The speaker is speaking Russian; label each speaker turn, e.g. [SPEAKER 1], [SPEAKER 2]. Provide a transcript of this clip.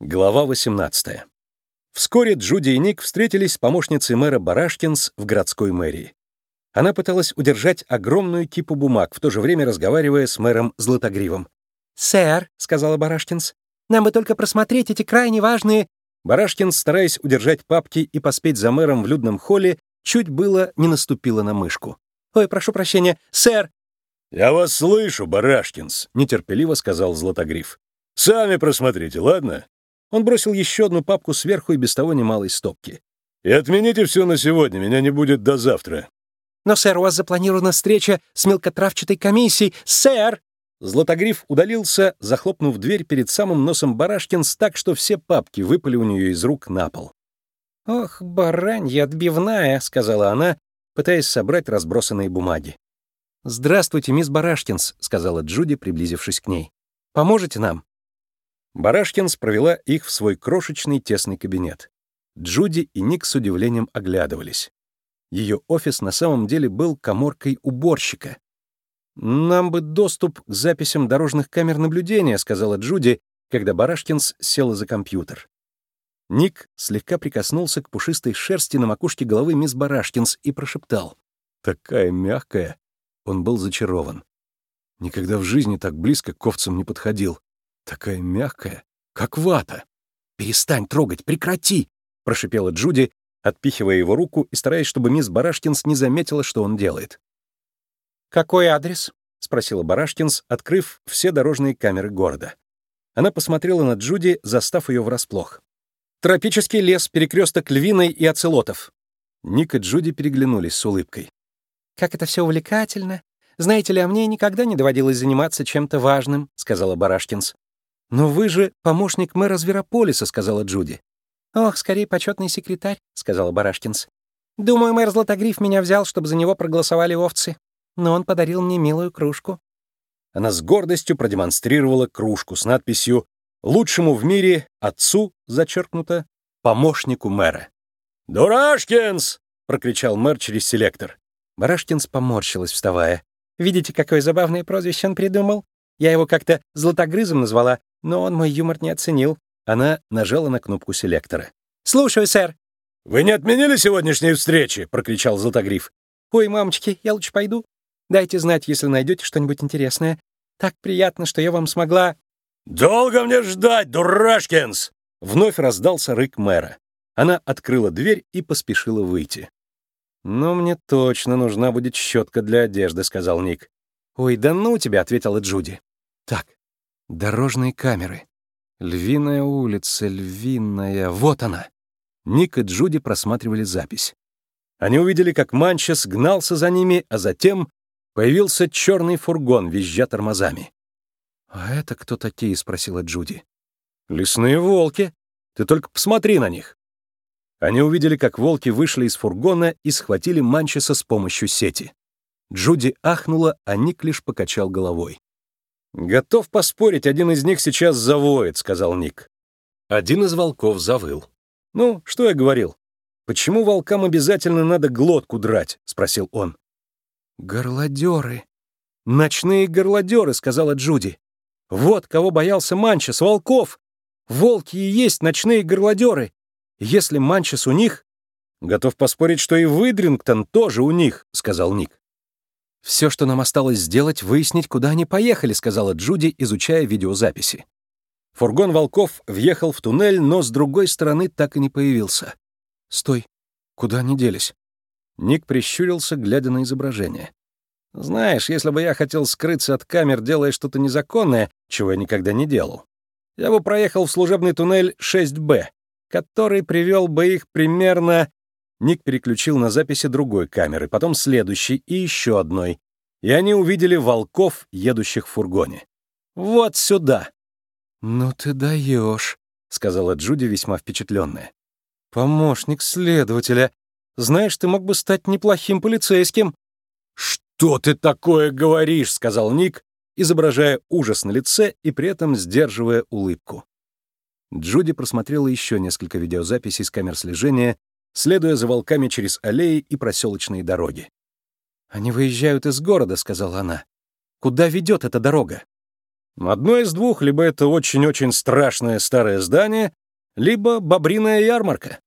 [SPEAKER 1] Глава 18. Вскоре Джуди и Ник встретились с помощницей мэра Барашкинс в городской мэрии. Она пыталась удержать огромную кипу бумаг, в то же время разговаривая с мэром Златогривом.
[SPEAKER 2] «Сэр», — сказала Барашкинс, — «нам бы только просмотреть эти крайне важные...»
[SPEAKER 1] Барашкинс, стараясь удержать папки и поспеть за мэром в людном холле, чуть было не наступила на мышку.
[SPEAKER 2] «Ой, прошу прощения, сэр!»
[SPEAKER 3] «Я вас слышу, Барашкинс», — нетерпеливо сказал Златогриф. «Сами просмотрите, ладно?»
[SPEAKER 1] Он бросил еще одну папку сверху и без того немалой стопки.
[SPEAKER 3] «И отмените все на сегодня, меня не будет до завтра».
[SPEAKER 2] «Но, сэр, у вас запланирована встреча с мелкотравчатой комиссией. Сэр!»
[SPEAKER 1] Златогриф удалился, захлопнув дверь перед самым носом Барашкинс так, что все папки выпали у нее из рук на пол. «Ох, баранья отбивная», — сказала она, пытаясь собрать разбросанные бумаги. «Здравствуйте, мисс Барашкинс», — сказала Джуди, приблизившись к ней. «Поможете нам?» Барашкинс провела их в свой крошечный тесный кабинет. Джуди и Ник с удивлением оглядывались. Ее офис на самом деле был коморкой уборщика. «Нам бы доступ к записям дорожных камер наблюдения», — сказала Джуди, когда Барашкинс села за компьютер. Ник слегка прикоснулся к пушистой шерсти на макушке головы мисс Барашкинс и прошептал. «Такая мягкая!» Он был зачарован. Никогда в жизни так близко к овцам не подходил. Такая мягкая, как вата. «Перестань трогать, прекрати!» — прошипела Джуди, отпихивая его руку и стараясь, чтобы мисс Барашкинс не заметила, что он делает.
[SPEAKER 2] «Какой адрес?»
[SPEAKER 1] — спросила Барашкинс, открыв все дорожные камеры города. Она посмотрела на Джуди, застав ее врасплох. «Тропический лес, перекресток львиной и оцелотов». Ник и Джуди переглянулись с улыбкой.
[SPEAKER 2] «Как это все увлекательно! Знаете ли, а мне никогда не доводилось заниматься чем-то важным», — сказала Барашкинс.
[SPEAKER 1] «Но вы же помощник мэра Зверополиса», — сказала Джуди.
[SPEAKER 2] «Ох, скорее почетный секретарь», — сказала Барашкинс. «Думаю, мэр Златогриф меня взял, чтобы за него проголосовали овцы. Но он подарил мне милую кружку».
[SPEAKER 1] Она с гордостью продемонстрировала кружку с надписью «Лучшему в мире отцу», зачеркнуто, «помощнику мэра».
[SPEAKER 3] «Дурашкинс!» — прокричал мэр через селектор.
[SPEAKER 2] Барашкинс поморщилась, вставая. «Видите, какое забавное прозвище он придумал? Я его как-то златогрызом назвала, но он мой юмор не оценил.
[SPEAKER 1] Она нажала на кнопку селектора.
[SPEAKER 2] «Слушаю, сэр».
[SPEAKER 3] «Вы не отменили сегодняшние встречи?» — прокричал Златогриф.
[SPEAKER 2] «Ой, мамочки, я лучше пойду. Дайте знать, если найдете что-нибудь интересное. Так приятно, что я вам смогла...»
[SPEAKER 3] «Долго мне ждать, дурашкинс!»
[SPEAKER 1] Вновь раздался рык мэра. Она открыла дверь и поспешила выйти. «Ну, мне точно нужна будет щетка для одежды», — сказал Ник. «Ой, да ну тебя», — ответила Джуди. «Так, дорожные камеры. Львиная улица, львиная... Вот она!» Ник и Джуди просматривали запись. Они увидели, как Манчес гнался за ними, а затем появился черный фургон, визжа тормозами. «А это кто такие?» — спросила Джуди. «Лесные волки. Ты только посмотри на них». Они увидели, как волки вышли из фургона и схватили Манчеса с помощью сети. Джуди ахнула, а Ник лишь покачал головой. «Готов поспорить, один из них сейчас завоет», — сказал Ник. Один из волков завыл. «Ну, что я говорил? Почему волкам обязательно надо глотку драть?» — спросил он. «Горлодеры. Ночные горлодеры», — сказала Джуди. «Вот кого боялся Манчес, волков. Волки и есть ночные горлодеры. Если Манчес у них...» «Готов поспорить, что и Выдрингтон тоже у них», — сказал Ник. «Все, что нам осталось сделать, выяснить, куда они поехали», — сказала Джуди, изучая видеозаписи. Фургон волков въехал в туннель, но с другой стороны так и не появился. «Стой! Куда они делись?» Ник прищурился, глядя на изображение. «Знаешь, если бы я хотел скрыться от камер, делая что-то незаконное, чего я никогда не делал, я бы проехал в служебный туннель 6Б, который привел бы их примерно Ник переключил на записи другой камеры, потом следующей и еще одной, и они увидели волков, едущих в фургоне. «Вот сюда!» «Ну ты даешь», — сказала Джуди, весьма впечатленная. «Помощник следователя. Знаешь, ты мог бы стать неплохим полицейским». «Что ты такое говоришь?» — сказал Ник, изображая ужас на лице и при этом сдерживая улыбку. Джуди просмотрела еще несколько видеозаписей с камер слежения следуя за волками через аллеи и проселочные дороги. «Они выезжают из города», — сказала она. «Куда ведет эта дорога?» Одно из двух, либо это очень-очень страшное старое здание, либо бобриная ярмарка.